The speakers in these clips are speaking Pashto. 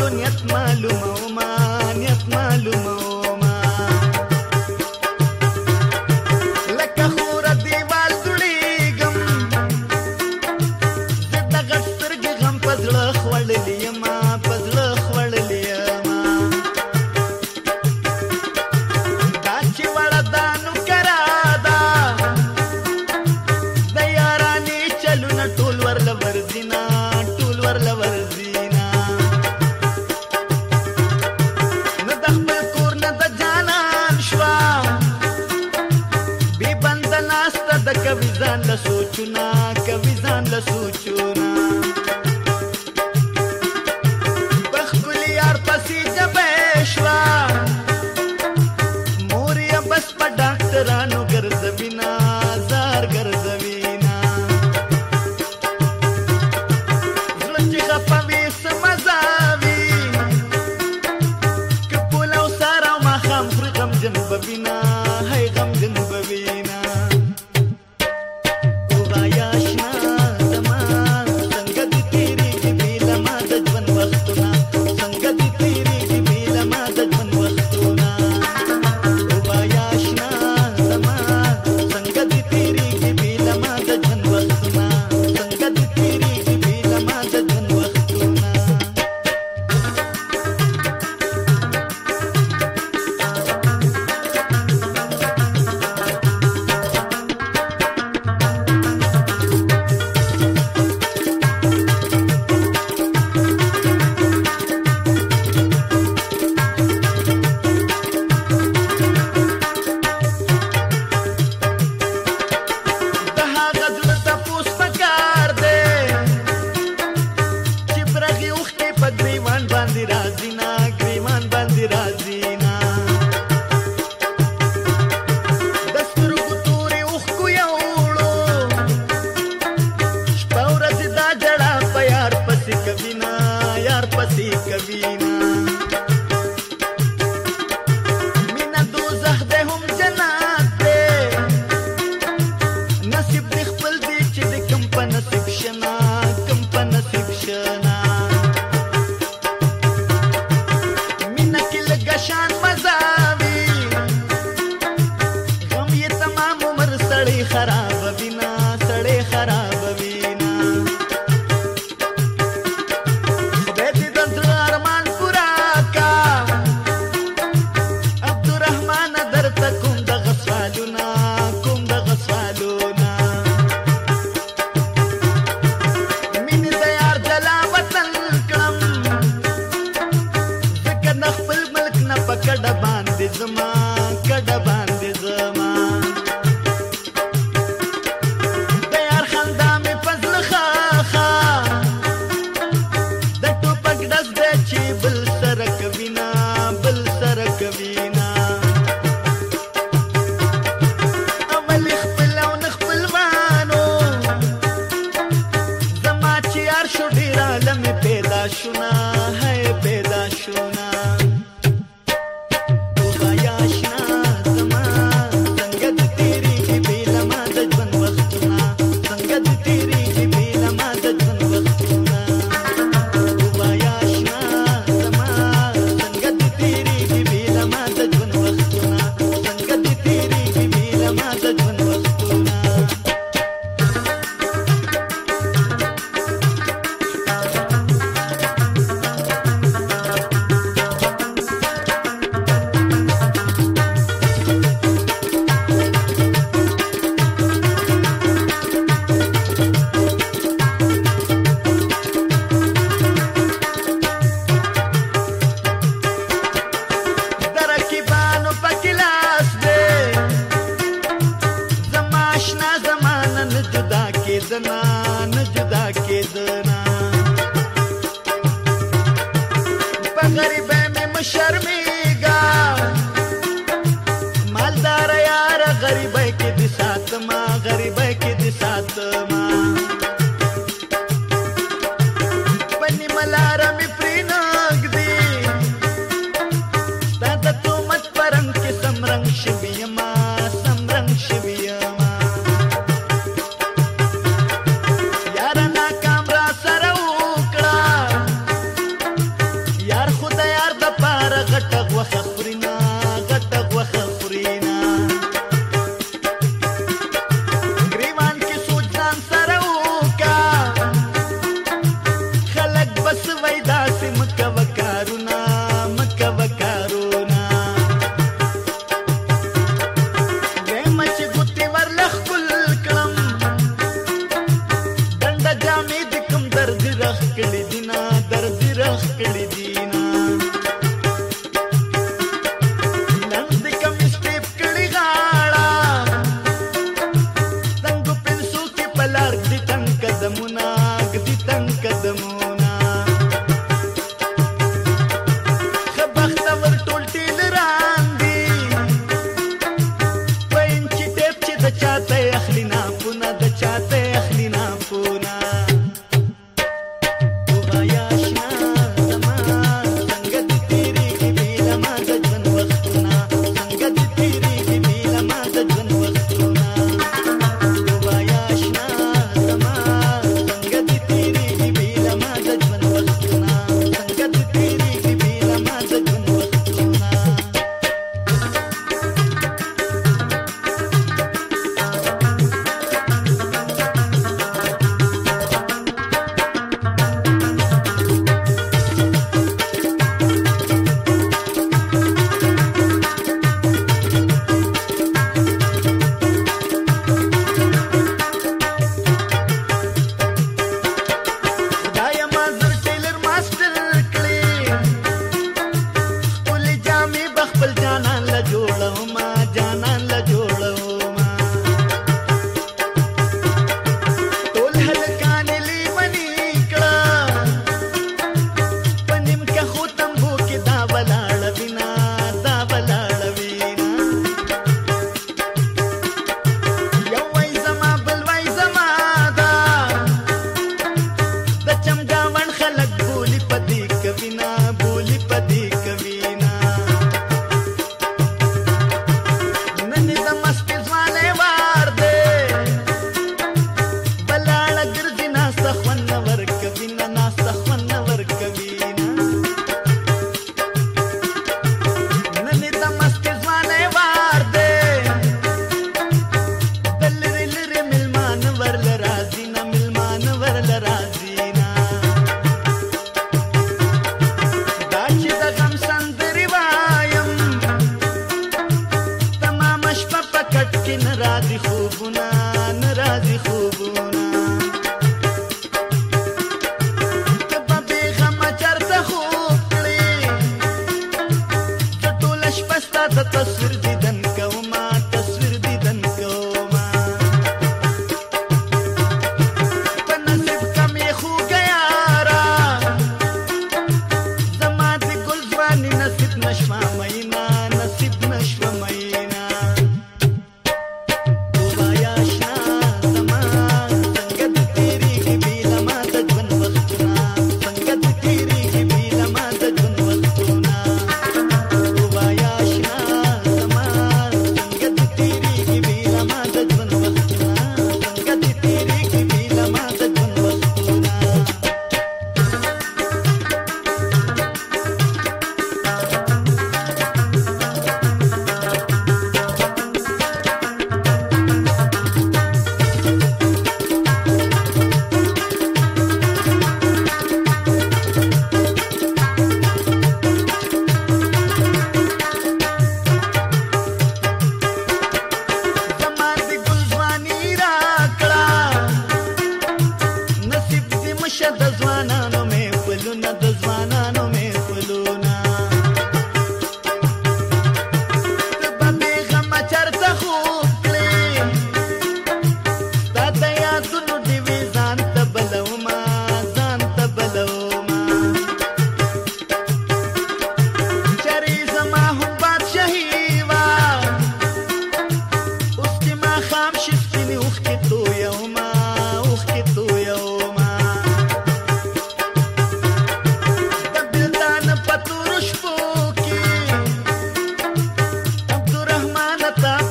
معلوم يك معلوم ځان له سوچونه کوي ځان له سوچونه the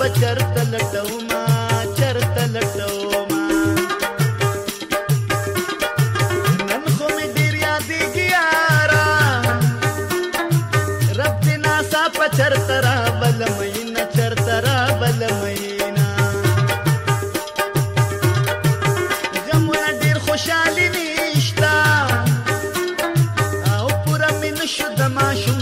په چرته لټوما چرته لټوما نن خو مې ډیر یادېږي یارا رب دې ناسا په چرته را بلمینه چرته را بلمینه غمونه ډیر خوشحالي نشتا او پوره مې نشو د ماشو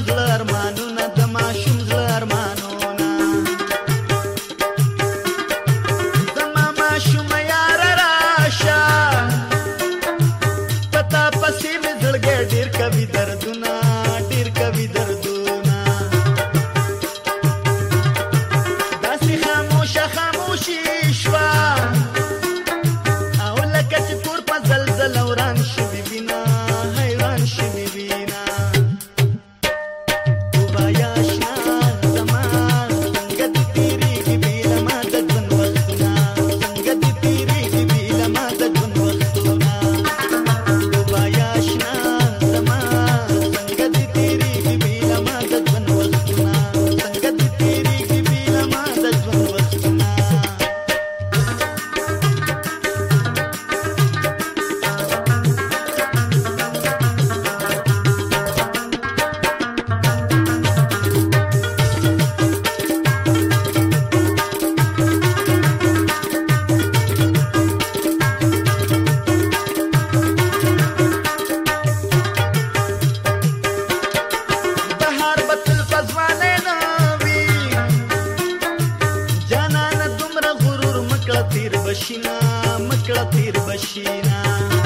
مکړه تیر بشینا